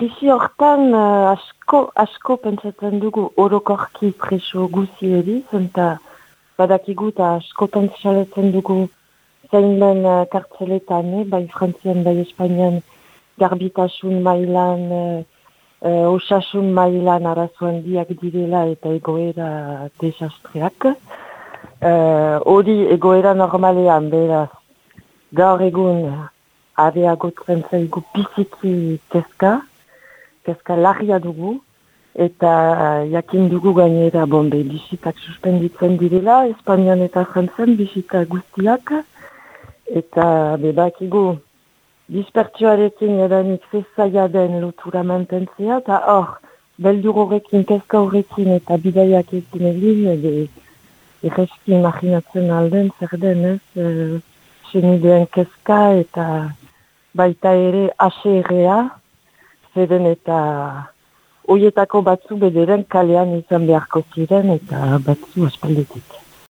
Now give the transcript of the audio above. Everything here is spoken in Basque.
krisi hortan uh, asko, asko pentsatzen dugu orokorki preso guzi edi, zenta badakigu eta askotan txaletzen dugu zein den uh, kartzeletan, eh? bai frantzian, bai espainian, garbitasun mailan, uh, osasun mailan arazoan diak direla eta egoera desastreak. Hori uh, egoera normalean, beraz, gaur egun areagotzen zaigu biziki kezka, kezka larria dugu, eta jakin dugu gainera bombe bisitak suspenditzen direla, Espainian eta Frantzen bisita guztiak, eta bebakigu dispertsioarekin edanik zezaia den lotura mantentzea, eta hor, beldur horrekin, kezka horrekin eta bidaiak ekin egin, edo erreski imaginatzen alden, zer den ez, e, kezka eta baita ere aserrea, zeren eta hoietako batzu bederen kalean izan beharko ziren eta batzu aspaldetik.